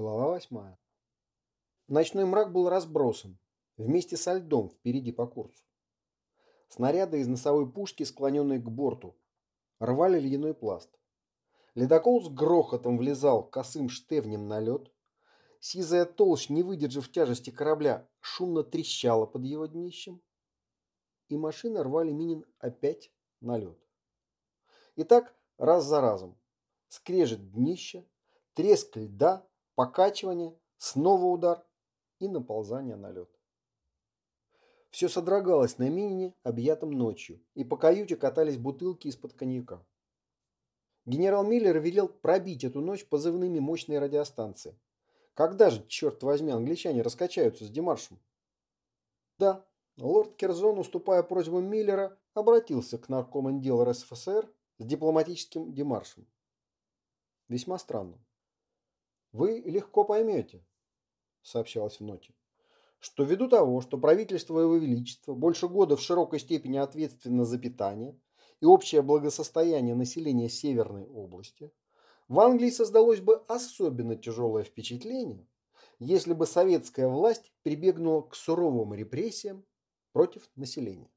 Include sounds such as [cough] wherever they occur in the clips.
Глава восьмая. Ночной мрак был разбросан вместе со льдом впереди по курсу. Снаряды из носовой пушки, склоненные к борту, рвали ледяной пласт. Ледокол с грохотом влезал косым штевнем на лед. Сизая толщ, не выдержав тяжести корабля, шумно трещала под его днищем. И машины рвали Минин опять на лед. И так раз за разом. Скрежет днища, треск льда, покачивание, снова удар и наползание на лед. Все содрогалось на минине, объятом ночью, и по каюте катались бутылки из-под коньяка. Генерал Миллер велел пробить эту ночь позывными мощной радиостанции. Когда же, черт возьми, англичане раскачаются с Демаршем? Да, лорд Керзон, уступая просьбам Миллера, обратился к наркоман дел РСФСР с дипломатическим Демаршем. Весьма странно. Вы легко поймете, сообщалось в ноте, что ввиду того, что правительство Его Величества больше года в широкой степени ответственно за питание и общее благосостояние населения Северной области, в Англии создалось бы особенно тяжелое впечатление, если бы советская власть прибегнула к суровым репрессиям против населения.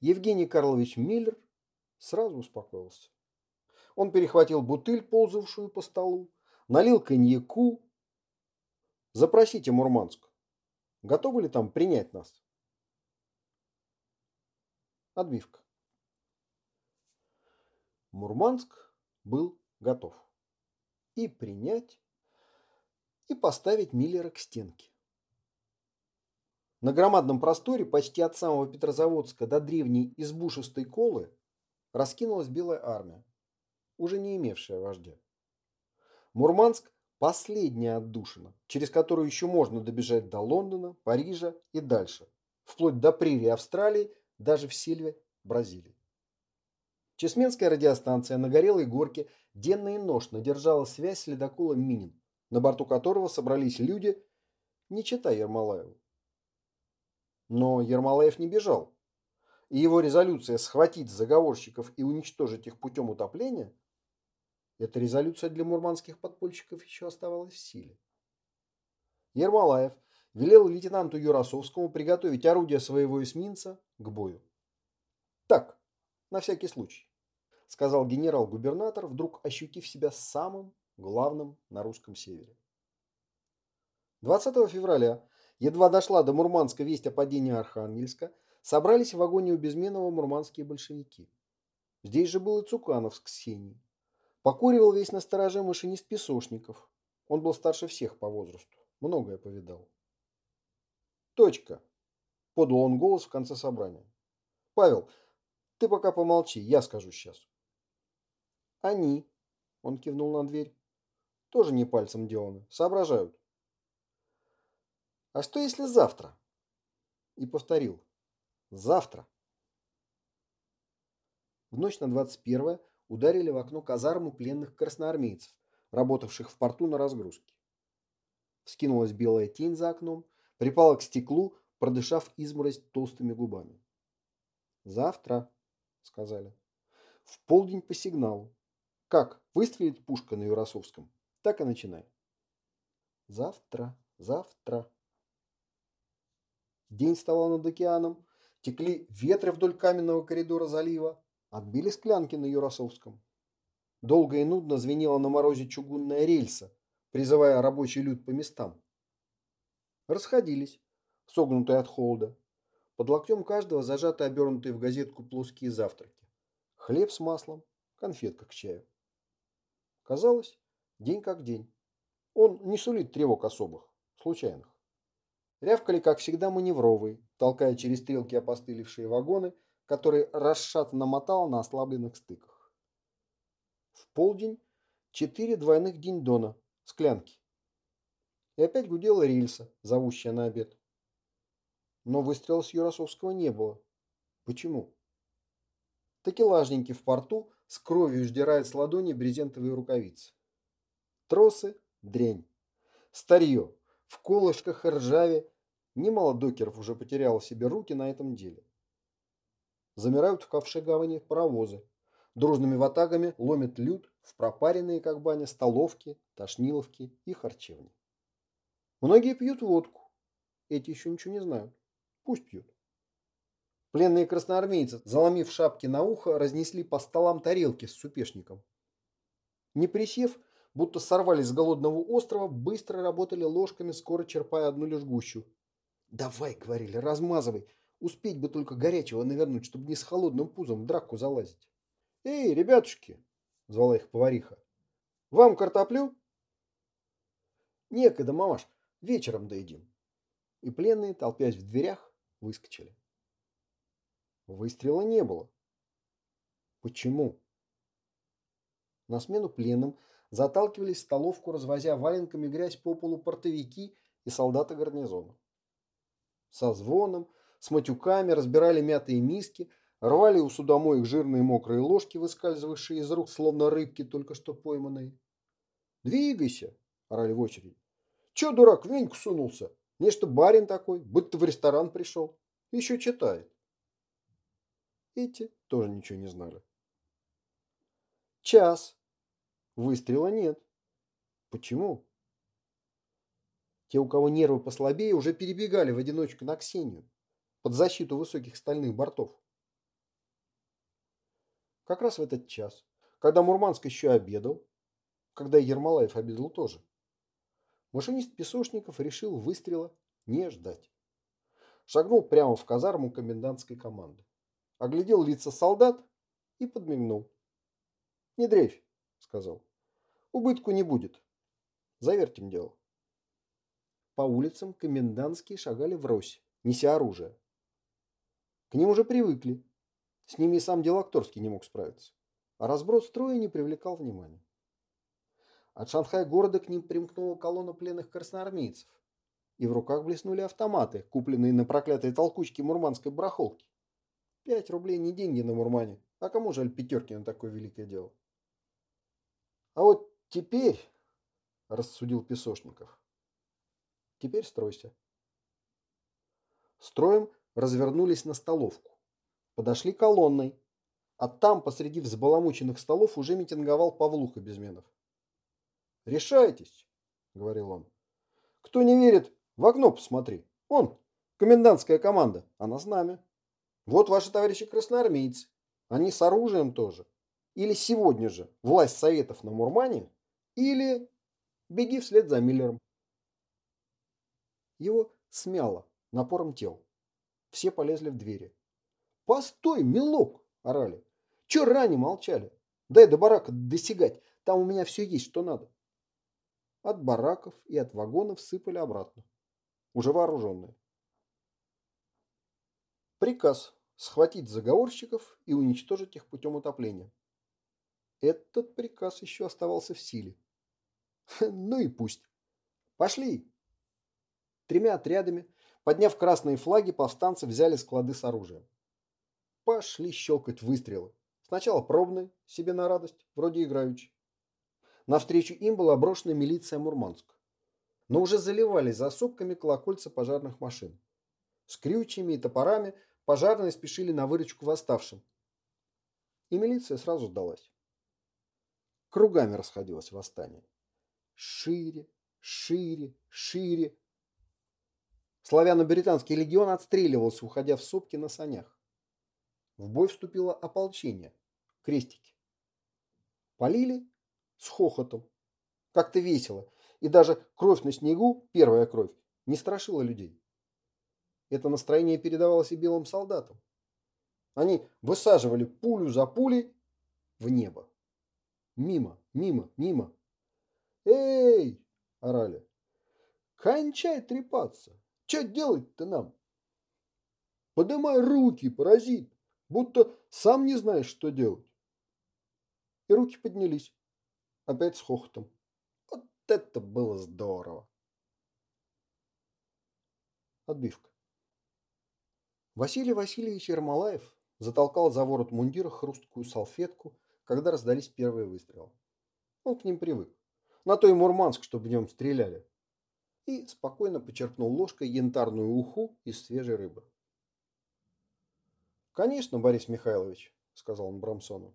Евгений Карлович Миллер сразу успокоился. Он перехватил бутыль, ползавшую по столу, налил коньяку. Запросите Мурманск. Готовы ли там принять нас? Отбивка. Мурманск был готов. И принять, и поставить Миллера к стенке. На громадном просторе, почти от самого Петрозаводска до древней избушистой колы, раскинулась Белая армия уже не имевшая вождя. Мурманск – последняя отдушина, через которую еще можно добежать до Лондона, Парижа и дальше, вплоть до прерии Австралии, даже в Сильве, Бразилии. Чесменская радиостанция на Горелой горке денно и ношно держала связь с ледоколом Минин, на борту которого собрались люди, не читая Ермолаеву. Но Ермолаев не бежал, и его резолюция схватить заговорщиков и уничтожить их путем утопления эта резолюция для мурманских подпольщиков еще оставалась в силе. Ермолаев велел лейтенанту Юрасовскому приготовить орудие своего эсминца к бою. «Так, на всякий случай», — сказал генерал-губернатор, вдруг ощутив себя самым главным на русском севере. 20 февраля, едва дошла до Мурманска весть о падении Архангельска, собрались в вагоне у Безменова мурманские большевики. Здесь же был и Цуканов с Ксенией. Покуривал весь на стороже машинист Песошников. Он был старше всех по возрасту. Многое повидал. Точка. Подал он голос в конце собрания. Павел, ты пока помолчи, я скажу сейчас. Они, он кивнул на дверь, тоже не пальцем деланы, соображают. А что если завтра? И повторил. Завтра. В ночь на 21 ударили в окно казарму пленных красноармейцев, работавших в порту на разгрузке. Вскинулась белая тень за окном, припала к стеклу, продышав изморозь толстыми губами. «Завтра», — сказали. «В полдень по сигналу. Как выстрелит пушка на Юросовском, так и начинай». «Завтра, завтра». День вставал над океаном, текли ветры вдоль каменного коридора залива, Отбили склянки на Юросовском. Долго и нудно звенела на морозе чугунная рельса, призывая рабочий люд по местам. Расходились, согнутые от холода. Под локтем каждого зажаты обернутые в газетку плоские завтраки. Хлеб с маслом, конфетка к чаю. Казалось, день как день. Он не сулит тревог особых, случайных. Рявкали, как всегда, маневровые, толкая через стрелки опостылевшие вагоны – который расшатанно мотал на ослабленных стыках. В полдень четыре двойных день-дона, склянки. И опять гудела рельса, зовущая на обед. Но выстрела с Юросовского не было. Почему? Такелажники в порту с кровью сдирают с ладони брезентовые рукавицы. Тросы – дрянь. Старье. В колышках и ржаве немало докеров уже потеряло себе руки на этом деле. Замирают в ковше гавани паровозы. Дружными ватагами ломят люд в пропаренные, как баня, столовки, тошниловки и харчевни. Многие пьют водку. Эти еще ничего не знают. Пусть пьют. Пленные красноармейцы, заломив шапки на ухо, разнесли по столам тарелки с супешником. Не присев, будто сорвались с голодного острова, быстро работали ложками, скоро черпая одну лишь гущу. «Давай», — говорили, — «размазывай. Успеть бы только горячего навернуть, чтобы не с холодным пузом в драку залазить». «Эй, ребятушки!» — звала их повариха. «Вам картоплю?» «Некогда, мамаш, вечером доедим». И пленные, толпясь в дверях, выскочили. Выстрела не было. Почему? На смену пленным заталкивались в столовку, развозя валенками грязь по полу портовики и солдаты гарнизона. Со звоном, с матюками разбирали мятые миски, рвали у судомоек жирные мокрые ложки, выскальзывавшие из рук, словно рыбки, только что пойманные. «Двигайся!» – орали в очередь. «Че, дурак, в веньку сунулся? Нечто барин такой, будто в ресторан пришел. Еще читает». Эти тоже ничего не знали. Час. Выстрела нет. Почему? Те, у кого нервы послабее, уже перебегали в одиночку на Ксению под защиту высоких стальных бортов. Как раз в этот час, когда Мурманск еще обедал, когда Ермолаев обедал тоже, машинист Песошников решил выстрела не ждать. Шагнул прямо в казарму комендантской команды оглядел лица солдат и подмигнул. «Не дрейфь», — сказал. «Убытку не будет. Завертим дело». По улицам комендантские шагали врозь, неся оружие. К ним уже привыкли. С ними и сам Делакторский не мог справиться. А разброс строя не привлекал внимания. От Шанхая города к ним примкнула колонна пленных красноармейцев. И в руках блеснули автоматы, купленные на проклятой толкучке мурманской барахолки. Пять рублей не деньги на Мурмане. А кому жаль пятерки на такое великое дело? А вот теперь, рассудил Песошников, теперь стройся. Строем развернулись на столовку. Подошли колонной. А там, посреди взбаламученных столов, уже митинговал Павлуха Безменов. «Решайтесь», — говорил он. «Кто не верит, в окно посмотри. Он, комендантская команда, она с нами». Вот ваши товарищи красноармейцы. Они с оружием тоже. Или сегодня же власть советов на Мурмане, или беги вслед за Миллером. Его смяло напором тел. Все полезли в двери. «Постой, милок!» – орали. «Че ранее молчали? Дай до барака досягать, там у меня все есть, что надо». От бараков и от вагонов сыпали обратно, уже вооруженные. Приказ схватить заговорщиков и уничтожить их путем утопления. Этот приказ еще оставался в силе. [laughs] Ну и пусть. Пошли. Тремя отрядами, подняв красные флаги, повстанцы взяли склады с оружием. Пошли щелкать выстрелы. Сначала пробные, себе на радость, вроде играючи. Навстречу им была брошена милиция Мурманск. Но уже заливали за сопками колокольца пожарных машин. С крючьями и топорами – Пожарные спешили на выручку восставшим. И милиция сразу сдалась. Кругами расходилось восстание. Шире, шире, шире. Славяно-британский легион отстреливался, уходя в сопки на санях. В бой вступило ополчение, крестики. Полили с хохотом. Как-то весело. И даже кровь на снегу, первая кровь, не страшила людей. Это настроение передавалось и белым солдатам. Они высаживали пулю за пулей в небо. Мимо, мимо, мимо. «Эй!» – орали. «Кончай трепаться! Че делать-то нам?» «Подымай руки, паразит! Будто сам не знаешь, что делать!» И руки поднялись. Опять с хохотом. Вот это было здорово! Отбивка. Василий Васильевич Ермолаев затолкал за ворот мундира хрусткую салфетку, когда раздались первые выстрелы. Он к ним привык. На то и Мурманск, чтобы в нем стреляли. И спокойно почерпнул ложкой янтарную уху из свежей рыбы. «Конечно, Борис Михайлович», — сказал он Брамсону.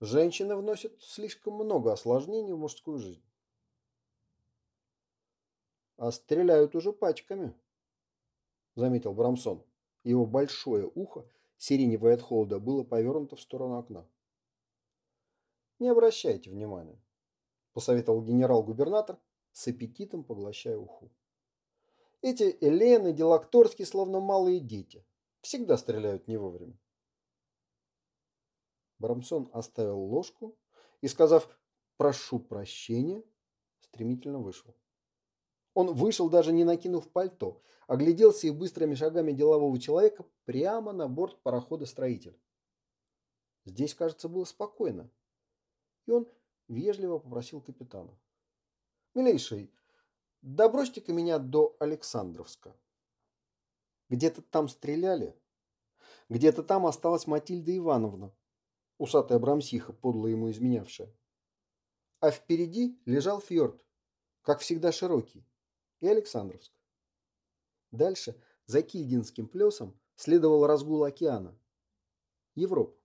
Женщины вносят слишком много осложнений в мужскую жизнь. А стреляют уже пачками, заметил Брамсон. Его большое ухо, сиреневое от холода, было повернуто в сторону окна. Не обращайте внимания, посоветовал генерал-губернатор, с аппетитом поглощая уху. Эти Элены, Делакторские, словно малые дети. Всегда стреляют не вовремя. Брамсон оставил ложку и, сказав «прошу прощения», стремительно вышел. Он вышел, даже не накинув пальто, огляделся и быстрыми шагами делового человека прямо на борт парохода «Строитель». Здесь, кажется, было спокойно. И он вежливо попросил капитана. «Милейший, добросьте-ка меня до Александровска. Где-то там стреляли. Где-то там осталась Матильда Ивановна, усатая брамсиха, подло ему изменявшая. А впереди лежал фьорд, как всегда широкий, и Александровск. Дальше, за Кильдинским плесом, следовал разгул океана. Европа.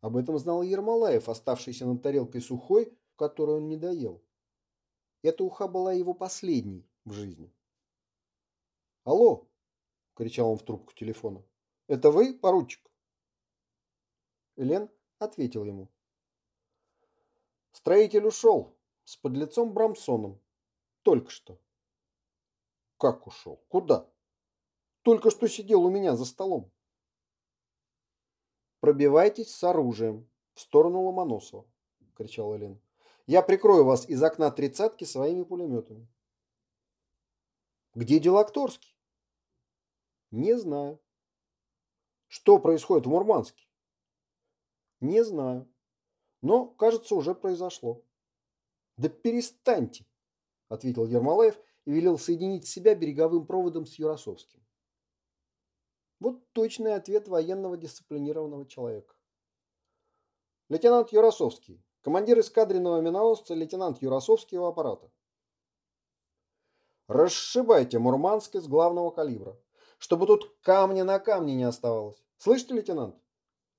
Об этом знал Ермолаев, оставшийся над тарелкой сухой, которую он не доел. Эта уха была его последней в жизни. «Алло!» – кричал он в трубку телефона. «Это вы, поручик?» Элен ответил ему. Строитель ушел с подлецом Брамсоном. Только что. Как ушел? Куда? Только что сидел у меня за столом. Пробивайтесь с оружием в сторону Ломоносова, кричал Элен. Я прикрою вас из окна тридцатки своими пулеметами. Где Делакторский? Не знаю. Что происходит в Мурманске? Не знаю. Но, кажется, уже произошло. Да перестаньте, ответил Ермолаев и велел соединить себя береговым проводом с Юросовским. Вот точный ответ военного дисциплинированного человека. Лейтенант Юросовский, командир эскадренного миноносца лейтенант Юросовский у аппарата. Расшибайте Мурманск из главного калибра, чтобы тут камня на камне не оставалось. Слышите, лейтенант?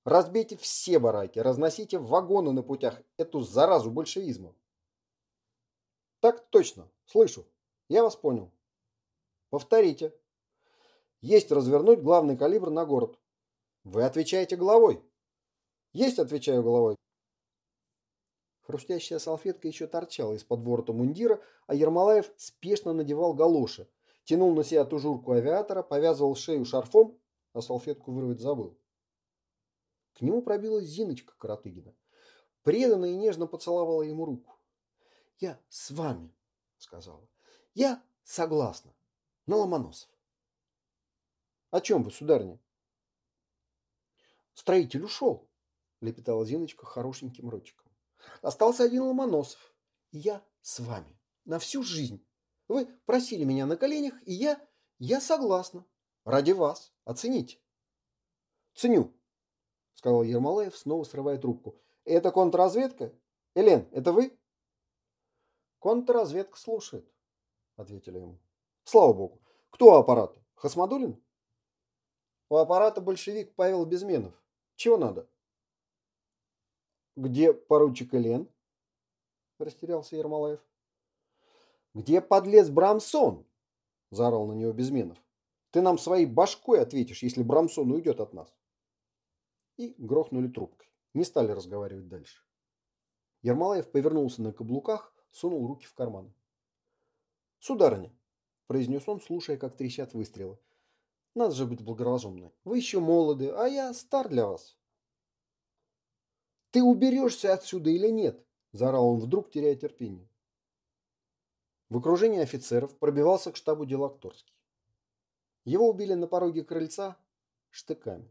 Разбейте все бараки, разносите вагоны на путях, эту заразу большевизма. Так точно, слышу. Я вас понял. Повторите. Есть развернуть главный калибр на город. Вы отвечаете головой. Есть, отвечаю головой. Хрустящая салфетка еще торчала из-под ворота мундира, а Ермолаев спешно надевал галоши, тянул на себя тужурку авиатора, повязывал шею шарфом, а салфетку вырвать забыл. К нему пробилась Зиночка Каратыгина. Преданно и нежно поцеловала ему руку. «Я с вами», — сказала. «Я согласна. На Ломоносов». «О чем вы, сударыня?» «Строитель ушел», — лепетала Зиночка хорошеньким ротиком. «Остался один Ломоносов. И я с вами. На всю жизнь. Вы просили меня на коленях, и я... Я согласна. Ради вас. Оцените». «Ценю», — сказал Ермолаев, снова срывая трубку. «Это контрразведка? Элен, это вы?» «Контрразведка слушает», — ответили ему. «Слава богу. Кто у аппарата? Хасмадулин?» «У аппарата большевик Павел Безменов. Чего надо?» «Где поручик Элен?» — растерялся Ермолаев. «Где подлец Брамсон?» — заорал на него Безменов. «Ты нам своей башкой ответишь, если Брамсон уйдет от нас» и грохнули трубкой. Не стали разговаривать дальше. Ермолаев повернулся на каблуках, сунул руки в карманы. «Сударыня», – произнес он, слушая, как трещат выстрелы, – «надо же быть благоразумной. Вы еще молоды, а я стар для вас». «Ты уберешься отсюда или нет?» – заорал он вдруг, теряя терпение. В окружении офицеров пробивался к штабу Делакторский. Его убили на пороге крыльца штыками.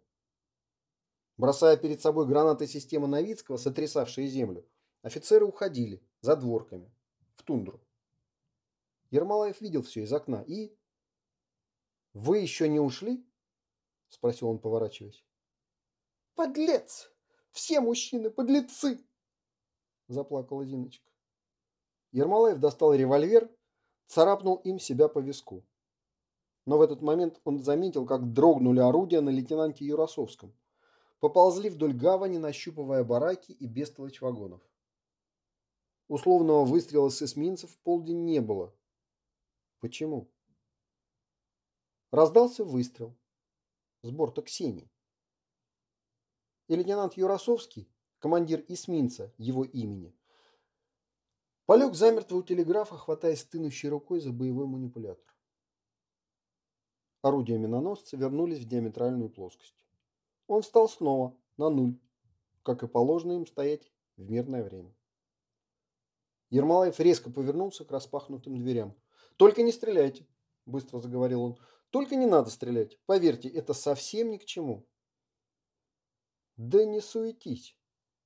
Бросая перед собой гранаты системы Новицкого, сотрясавшие землю, офицеры уходили за дворками, в тундру. Ермолаев видел все из окна и... «Вы еще не ушли?» – спросил он, поворачиваясь. «Подлец! Все мужчины подлецы!» – заплакала Зиночка. Ермолаев достал револьвер, царапнул им себя по виску. Но в этот момент он заметил, как дрогнули орудия на лейтенанте Юросовском – поползли вдоль гавани, нащупывая бараки и бестолочь вагонов. Условного выстрела с эсминцев в полдень не было. Почему? Раздался выстрел с борта Ксении. И лейтенант Юрасовский, командир эсминца его имени, полег замертво у телеграфа, хватаясь стынущей рукой за боевой манипулятор. Орудия миноносца вернулись в диаметральную плоскость. Он встал снова на нуль, как и положено им стоять в мирное время. Ермолаев резко повернулся к распахнутым дверям. «Только не стреляйте!» – быстро заговорил он. «Только не надо стрелять. Поверьте, это совсем ни к чему». «Да не суетись!»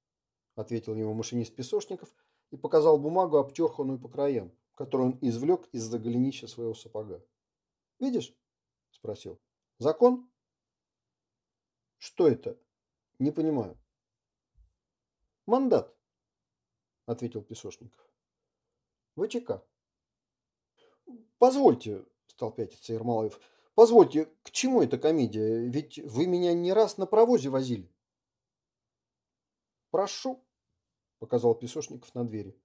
– ответил ему машинист Песошников и показал бумагу, обтерханную по краям, которую он извлек из-за голенища своего сапога. «Видишь?» – спросил. «Закон?» «Что это?» «Не понимаю». «Мандат», – ответил Песошников. ВЧК. Позвольте, стал пятиться Ермолаев, позвольте, к чему эта комедия? Ведь вы меня не раз на провозе возили. Прошу, показал Песошников на двери.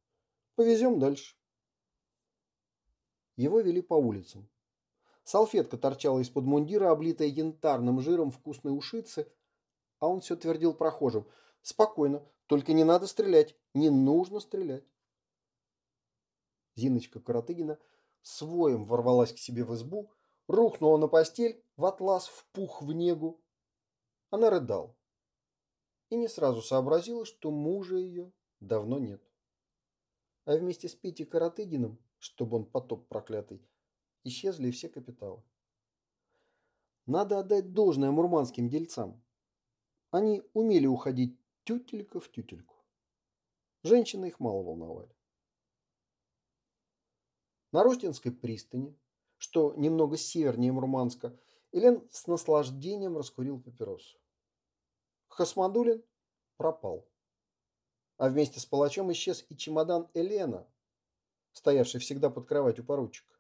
Повезем дальше. Его вели по улицам. Салфетка торчала из-под мундира, облитая янтарным жиром вкусной ушицы, а он все твердил прохожим. «Спокойно, только не надо стрелять, не нужно стрелять». Зиночка Каратыгина своим ворвалась к себе в избу, рухнула на постель, в атлас впух в негу. Она рыдала и не сразу сообразила, что мужа ее давно нет. А вместе с Петей Каратыгиным, чтобы он потоп проклятый, исчезли все капиталы. Надо отдать должное мурманским дельцам. Они умели уходить тютелька в тютельку. Женщины их мало волновали. На Ростинской пристани, что немного севернее Мурманска, Элен с наслаждением раскурил папиросу. Хасмадулин пропал. А вместе с палачом исчез и чемодан Елена, стоявший всегда под кроватью поручика.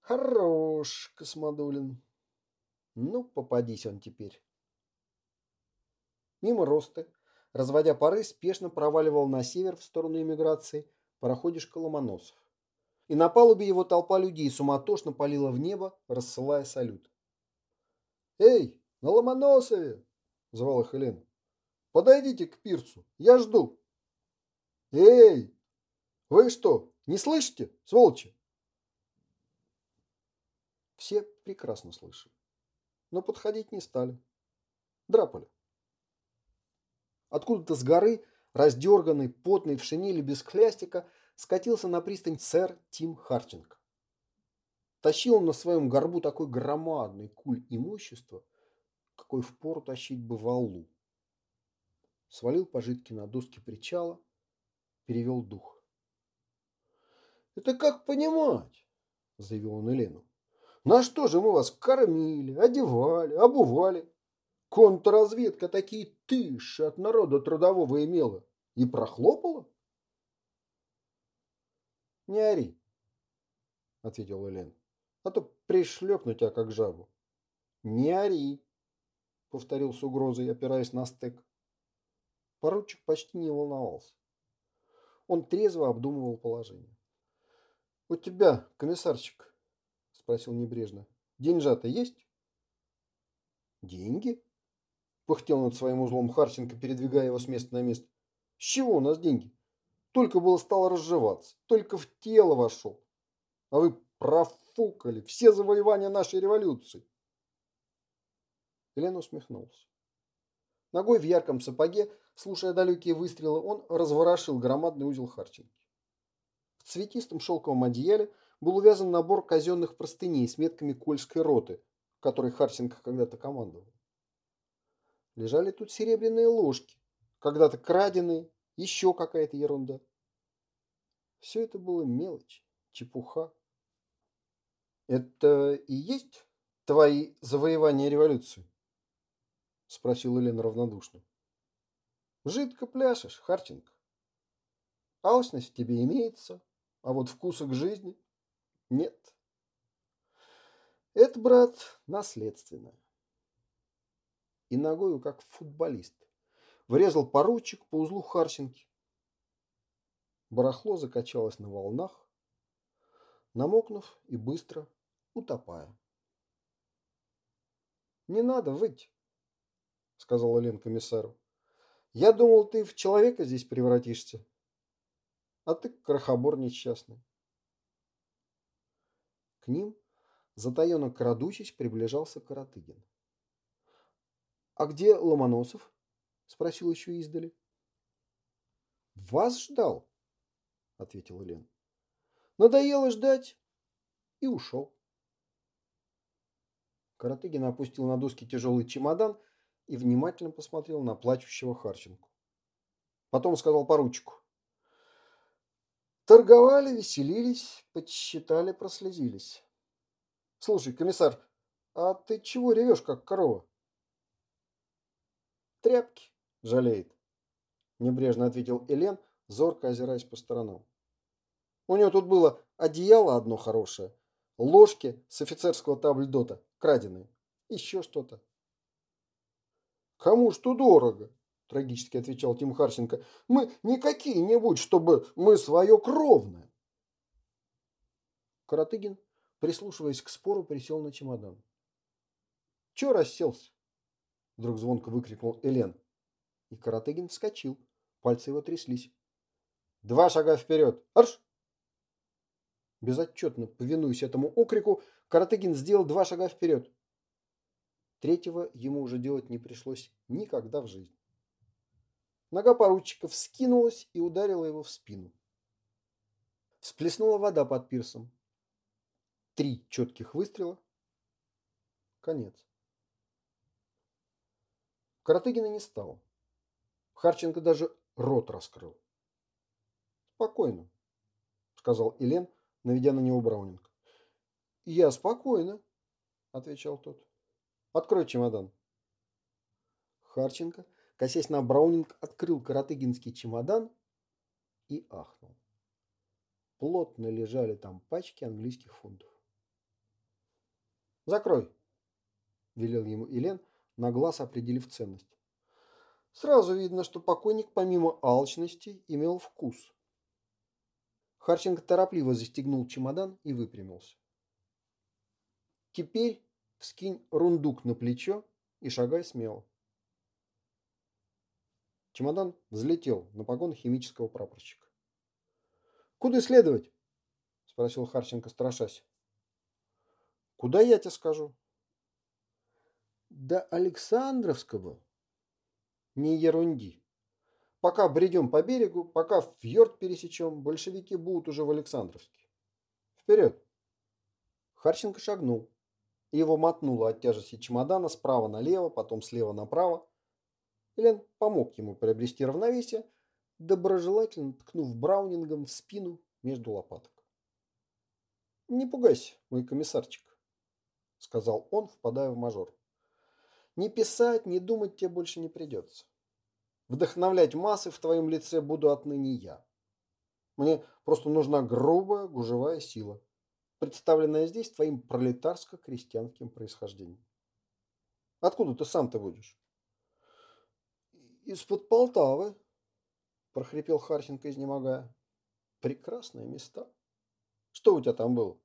Хорош, Космодулин. Ну, попадись он теперь. Мимо Росты, разводя пары, спешно проваливал на север в сторону эмиграции пароходишка Ломоносов и на палубе его толпа людей суматошно палила в небо, рассылая салют. «Эй, на Ломоносове!» – звала Хелена. «Подойдите к пирсу, я жду!» «Эй, вы что, не слышите, сволочи?» Все прекрасно слышали, но подходить не стали. Драпали. Откуда-то с горы, раздерганный, потный, в шинели без хлястика – скатился на пристань сэр Тим Харченко. Тащил он на своем горбу такой громадный куль имущества, какой впору тащить бы валу. Свалил пожитки на доски причала, перевел дух. «Это как понимать?» – заявил он Елену. «На что же мы вас кормили, одевали, обували? Контрразведка такие тыши от народа трудового имела и прохлопала?» Не ори, ответил Элен. А то пришлепну тебя, как жабу. Не ори, повторил с угрозой, опираясь на стек. Поручик почти не волновался. Он трезво обдумывал положение. «У тебя, комиссарчик?» – спросил небрежно. «Деньжата есть?» «Деньги?» – пыхтел над своим узлом Харченко, передвигая его с места на место. «С чего у нас деньги?» Только было стало разжеваться, только в тело вошел. А вы профукали все завоевания нашей революции. Елена усмехнулся. Ногой в ярком сапоге, слушая далекие выстрелы, он разворошил громадный узел Харченки. В цветистом шелковом одеяле был увязан набор казенных простыней с метками Кольской роты, которой Харченко когда-то командовал. Лежали тут серебряные ложки, когда-то краденые, еще какая-то ерунда. Все это было мелочь, чепуха. «Это и есть твои завоевания революции?» Спросил Елена равнодушно. «Жидко пляшешь, Харченко. Алчность тебе имеется, а вот вкуса к жизни нет. Это, брат, наследственное. и ногою, как футболист. Врезал поручик по узлу Харченки. Барахло закачалось на волнах, намокнув и быстро утопая. «Не надо выть», — сказала Лен комиссару. «Я думал, ты в человека здесь превратишься, а ты крохобор несчастный». К ним, затаенно крадучись, приближался Каратыгин. «А где Ломоносов?» – спросил еще издали. «Вас ждал», – ответила Лен. «Надоело ждать» и ушел. Каратыгин опустил на доски тяжелый чемодан и внимательно посмотрел на плачущего Харченку. Потом сказал поручику. Торговали, веселились, подсчитали, прослезились. Слушай, комиссар, а ты чего ревешь, как корова? Тряпки, жалеет, небрежно ответил Элен, зорко озираясь по сторонам. У него тут было одеяло одно хорошее, ложки с офицерского табльдота, краденые. Еще что-то. Кому что дорого? Трагически отвечал Тим Харченко. Мы не какие-нибудь, чтобы мы свое кровное. Каратыгин, прислушиваясь к спору, присел на чемодан. Че расселся? Вдруг звонко выкрикнул Элен. И Каратыгин вскочил. Пальцы его тряслись. Два шага вперед. Арш! Безотчетно повинуясь этому окрику, Каратыгин сделал два шага вперед. Третьего ему уже делать не пришлось никогда в жизни. Нога поручика вскинулась и ударила его в спину. Всплеснула вода под пирсом. Три четких выстрела. Конец. Каратыгина не стало. Харченко даже рот раскрыл. «Спокойно», — сказал Илен, наведя на него Браунинг. «Я спокойно», — отвечал тот. «Открой чемодан». Харченко, косясь на Браунинг, открыл каратыгинский чемодан и ахнул. Плотно лежали там пачки английских фунтов. «Закрой», — велел ему Илен, на глаз определив ценность. Сразу видно, что покойник помимо алчности имел вкус. Харченко торопливо застегнул чемодан и выпрямился. Теперь вскинь рундук на плечо и шагай смело. Чемодан взлетел на погон химического прапорщика. «Куда следовать?» – спросил Харченко, страшась. «Куда я тебе скажу?» «До Александровского?» «Не ерунди. Пока бредем по берегу, пока фьорд пересечем, большевики будут уже в Александровске. Вперед!» Харченко шагнул. Его мотнуло от тяжести чемодана справа налево, потом слева направо. Элен помог ему приобрести равновесие, доброжелательно ткнув Браунингом в спину между лопаток. «Не пугайся, мой комиссарчик», — сказал он, впадая в мажор. «Не писать, не думать тебе больше не придется. Вдохновлять массы в твоем лице буду отныне я. Мне просто нужна грубая гужевая сила, представленная здесь твоим пролетарско-крестьянским происхождением. Откуда ты сам-то будешь? Из-под Полтавы, прохрипел Харченко, изнемогая. Прекрасные места. Что у тебя там было?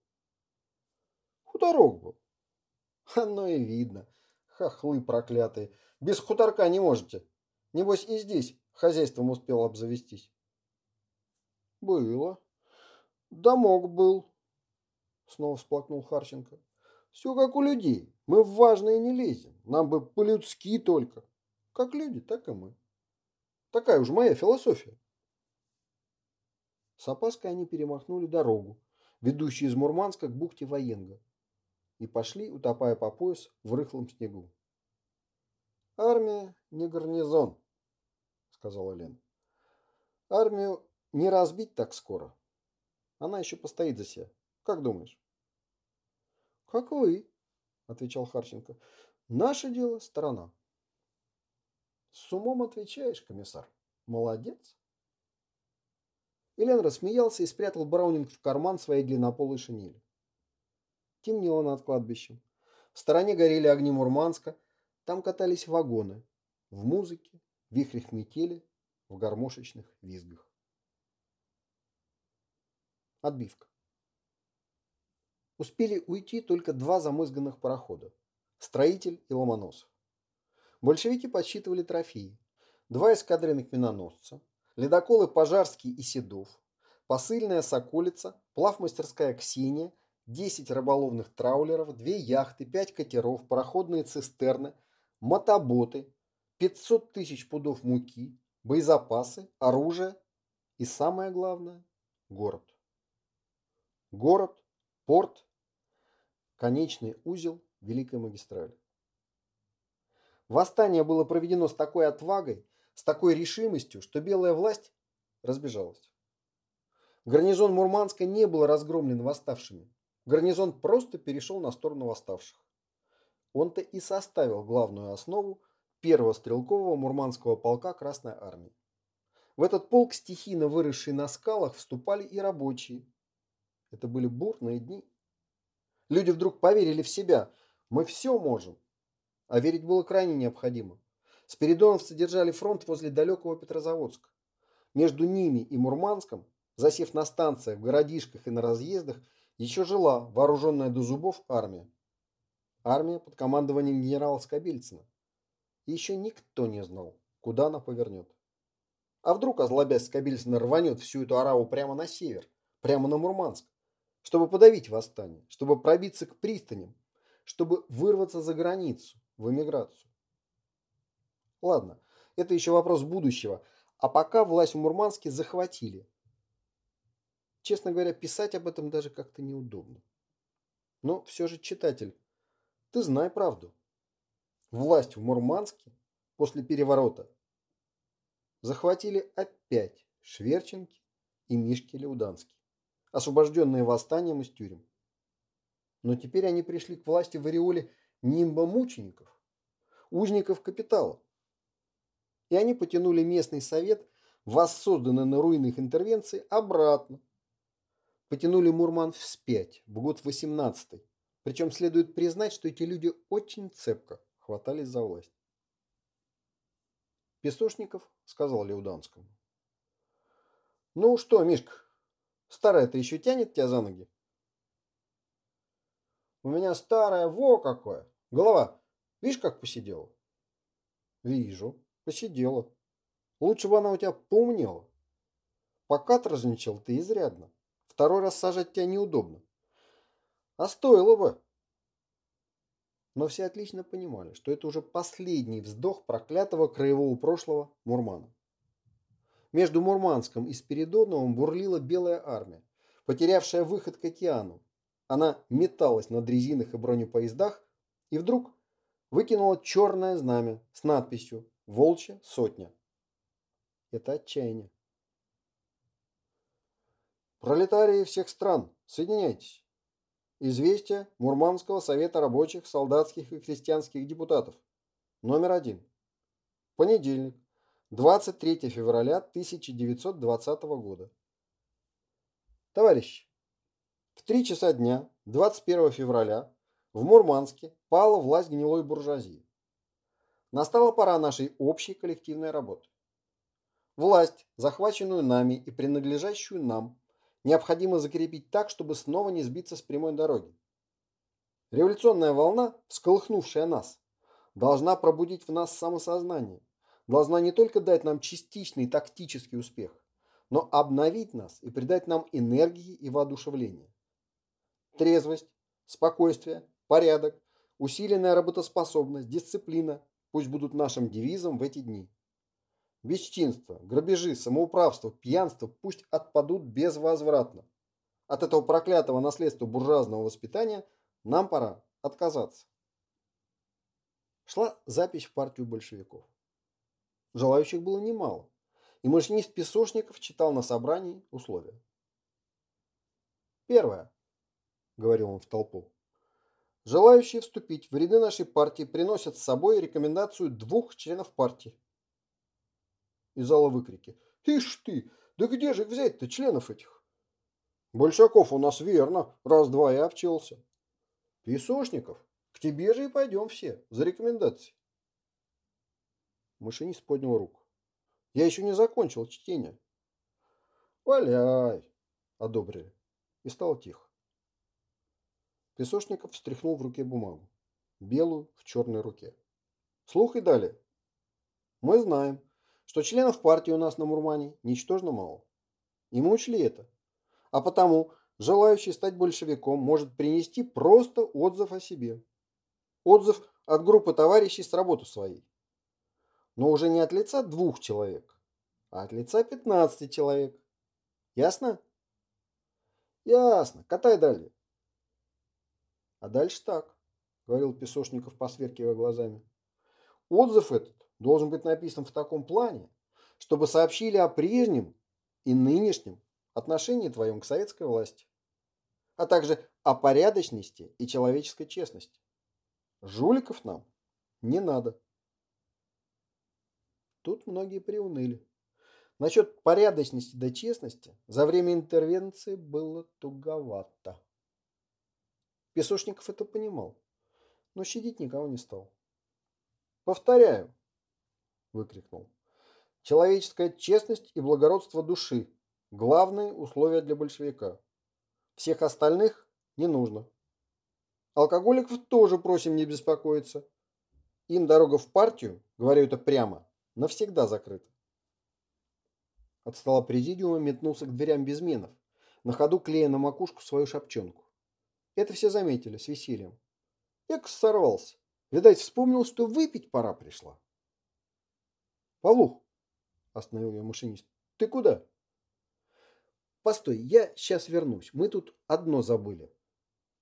Хуторок был. Оно и видно. Хохлы проклятые. Без хуторка не можете. Небось и здесь хозяйством успел обзавестись. Было. Домок был. Снова всплакнул Харченко. Все как у людей. Мы в важное не лезем. Нам бы по-людски только. Как люди, так и мы. Такая уж моя философия. С опаской они перемахнули дорогу, ведущую из Мурманска к бухте Военга, и пошли, утопая по пояс в рыхлом снегу. Армия не гарнизон, сказала Лен. Армию не разбить так скоро. Она еще постоит за себя. Как думаешь? Как вы, отвечал Харченко. Наше дело сторона. С умом отвечаешь, комиссар. Молодец. Элен рассмеялся и спрятал Браунинг в карман своей длиннополой шинели. Темнело над кладбищем. В стороне горели огни Мурманска. Там катались вагоны. В музыке, вихрях метели, в гармошечных визгах. Отбивка. Успели уйти только два замызганных парохода – «Строитель» и «Ломоносов». Большевики подсчитывали трофеи. Два эскадренных миноносца, ледоколы «Пожарский» и «Седов», посыльная «Соколица», плавмастерская «Ксения», 10 рыболовных траулеров, 2 яхты, 5 катеров, пароходные цистерны, мотоботы, 500 тысяч пудов муки, боезапасы, оружие и самое главное – город. Город, порт, конечный узел Великой магистрали. Восстание было проведено с такой отвагой, с такой решимостью, что белая власть разбежалась. Гарнизон Мурманска не был разгромлен восставшими. Гарнизон просто перешел на сторону восставших. Он-то и составил главную основу первого стрелкового мурманского полка Красной Армии. В этот полк, стихийно выросший на скалах, вступали и рабочие. Это были бурные дни. Люди вдруг поверили в себя. Мы все можем. А верить было крайне необходимо. Спиридоновцы держали фронт возле далекого Петрозаводска. Между ними и Мурманском, засев на станциях, в городишках и на разъездах, еще жила вооруженная до зубов армия. Армия под командованием генерала Скобельцина. Еще никто не знал, куда она повернет. А вдруг, озлобясь Скобельцина, рванет всю эту ораву прямо на север, прямо на Мурманск, чтобы подавить восстание, чтобы пробиться к пристаням, чтобы вырваться за границу, в эмиграцию. Ладно, это еще вопрос будущего. А пока власть в Мурманске захватили. Честно говоря, писать об этом даже как-то неудобно. Но все же, читатель, ты знай правду. Власть в Мурманске после переворота захватили опять Шверченки и Мишки Леуданский, освобожденные восстанием из тюрем. Но теперь они пришли к власти в ореоле нимба мучеников, узников капитала. И они потянули местный совет, воссозданный на руинах интервенции, обратно. Потянули Мурман вспять, в год 18 Причем следует признать, что эти люди очень цепко хватались за власть. Песошников сказал Леуданскому. «Ну что, Мишка, старая-то еще тянет тебя за ноги?» «У меня старая, во какое! Голова, видишь, как посидела?» «Вижу, посидела. Лучше бы она у тебя поумнела. Пока тразничал ты изрядно. Второй раз сажать тебя неудобно. А стоило бы!» но все отлично понимали, что это уже последний вздох проклятого краевого прошлого Мурмана. Между Мурманском и Спиридоновым бурлила белая армия, потерявшая выход к океану. Она металась на дрезинах и бронепоездах и вдруг выкинула черное знамя с надписью «Волчья сотня». Это отчаяние. Пролетарии всех стран, соединяйтесь. Известие Мурманского совета рабочих, солдатских и крестьянских депутатов. Номер один. Понедельник. 23 февраля 1920 года. Товарищи, в 3 часа дня 21 февраля в Мурманске пала власть гнилой буржуазии. Настала пора нашей общей коллективной работы. Власть, захваченную нами и принадлежащую нам, необходимо закрепить так, чтобы снова не сбиться с прямой дороги. Революционная волна, всколыхнувшая нас, должна пробудить в нас самосознание, должна не только дать нам частичный тактический успех, но обновить нас и придать нам энергии и воодушевления. Трезвость, спокойствие, порядок, усиленная работоспособность, дисциплина пусть будут нашим девизом в эти дни. Бесчинство, грабежи, самоуправство, пьянство пусть отпадут безвозвратно. От этого проклятого наследства буржуазного воспитания нам пора отказаться. Шла запись в партию большевиков. Желающих было немало, и машинист Песошников читал на собрании условия. Первое, говорил он в толпу. Желающие вступить в ряды нашей партии приносят с собой рекомендацию двух членов партии из зала выкрики. «Ишь ты! Да где же взять-то членов этих?» «Большаков у нас верно, раз-два и обчелся». «Песошников, к тебе же и пойдем все, за рекомендацией». Машинист поднял руку. Я еще не закончил чтение. Валяй, одобрили. И стало тихо. Песошников встряхнул в руке бумагу. Белую в черной руке. Слухай далее. Мы знаем, что членов партии у нас на Мурмане ничтожно мало. И мы учли это. А потому желающий стать большевиком может принести просто отзыв о себе. Отзыв от группы товарищей с работы своей. Но уже не от лица двух человек, а от лица 15 человек. Ясно? Ясно. Катай далее. А дальше так, говорил Песошников, посверкивая глазами. Отзыв этот должен быть написан в таком плане, чтобы сообщили о прежнем и нынешнем отношении твоем к советской власти, а также о порядочности и человеческой честности. Жуликов нам не надо. Тут многие приуныли. Насчет порядочности до да честности за время интервенции было туговато. Песошников это понимал, но щадить никого не стал. «Повторяю!» – выкрикнул. «Человеческая честность и благородство души – главные условия для большевика. Всех остальных не нужно. Алкоголиков тоже просим не беспокоиться. Им дорога в партию, говорю это прямо, навсегда закрыта. От стола президиума метнулся к дверям Безменов, на ходу клея на макушку свою шапчонку. Это все заметили с весельем. Экс сорвался. Видать, вспомнил, что выпить пора пришла. Павлух, остановил ее машинист, ты куда? Постой, я сейчас вернусь. Мы тут одно забыли.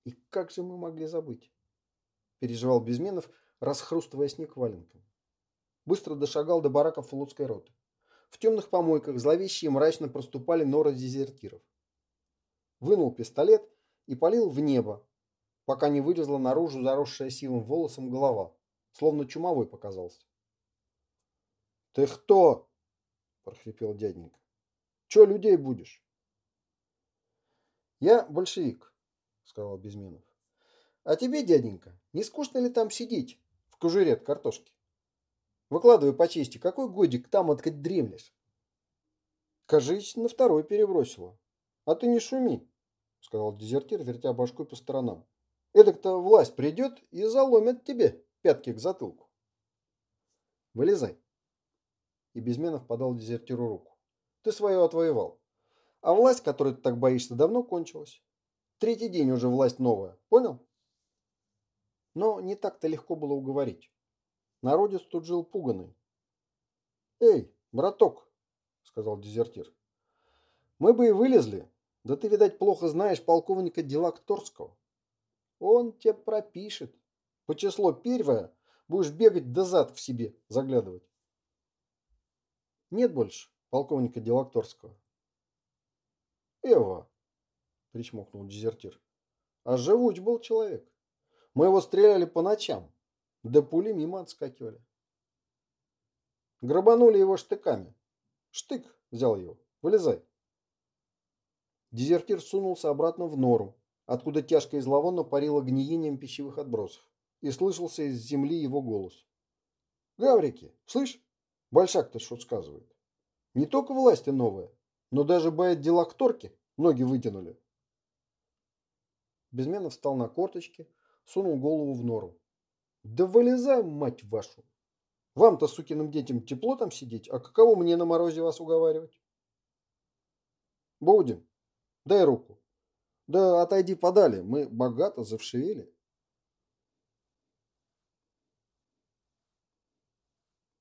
И как же мы могли забыть? Переживал Безменов, расхрустывая снег валенком. Быстро дошагал до бараков флотской роты. В темных помойках зловеще и мрачно проступали норы дезертиров. Вынул пистолет и полил в небо, пока не вылезла наружу заросшая сивым волосом голова, словно чумовой показался. «Ты кто?» – прохрипел дяденька. «Че людей будешь?» «Я большевик», – сказал Безменов. «А тебе, дяденька, не скучно ли там сидеть в кожуре от картошки? Выкладывай по чести, какой годик там откать дремлешь?» «Кажись, на второй перебросила. А ты не шуми сказал дезертир, вертя башкой по сторонам. Эдак-то власть придет и заломит тебе пятки к затылку. Вылезай. И Безменов подал дезертиру руку. Ты свое отвоевал. А власть, которой ты так боишься, давно кончилась. Третий день уже власть новая. Понял? Но не так-то легко было уговорить. Народец тут жил пуганый. «Эй, браток», — сказал дезертир, — «мы бы и вылезли, да ты, видать, плохо знаешь полковника Делакторского. Он тебе пропишет. По число первое будешь бегать до зад к себе заглядывать. Нет больше полковника Делакторского. Эва, причмокнул дезертир. А живуч был человек. Мы его стреляли по ночам. Да пули мимо отскакивали. Грабанули его штыками. Штык взял его. Вылезай. Дезертир сунулся обратно в нору, откуда тяжко и зловонно парило гниением пищевых отбросов, и слышался из земли его голос. «Гаврики, слышь, Большак-то что сказывает? Не только власти новая, но даже бает дела к торке, ноги вытянули». Безменов встал на корточки, сунул голову в нору. «Да вылезай, мать вашу! Вам-то, сукиным детям, тепло там сидеть, а каково мне на морозе вас уговаривать?» «Будем», Дай руку. Да отойди подали, мы богато завшивели.